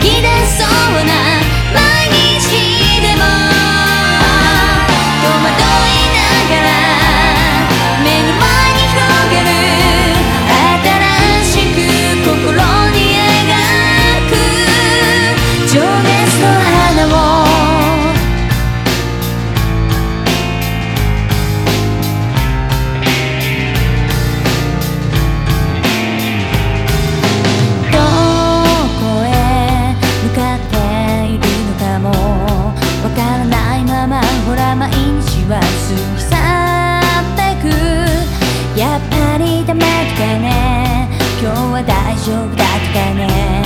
き出そうな毎日ままほら毎日は過ぎ去ってく。やっぱりダメだね。今日は大丈夫だったね。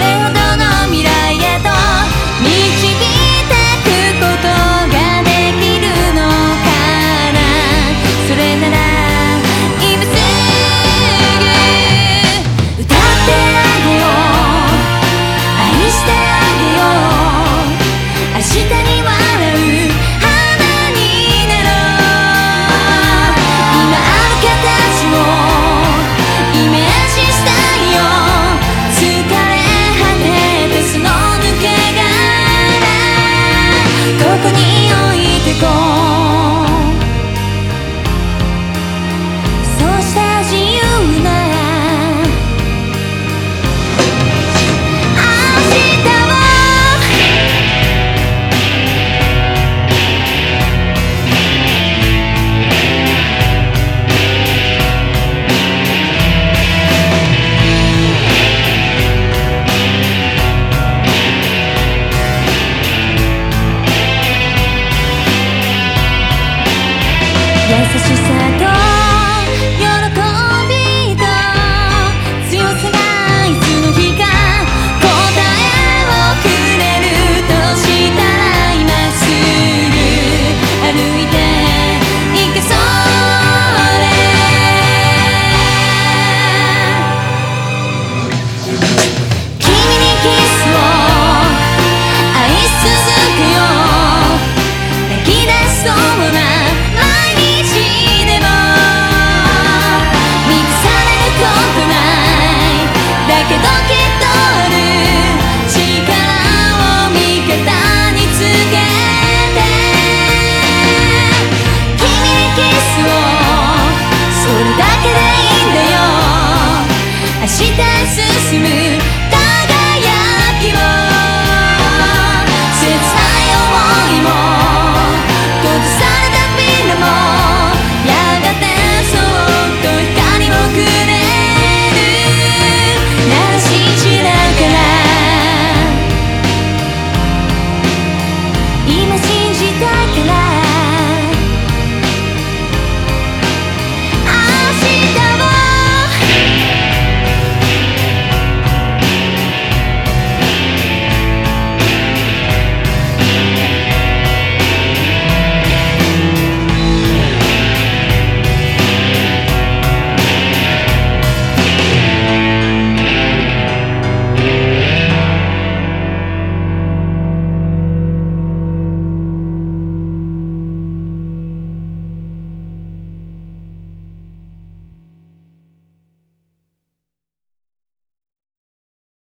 creo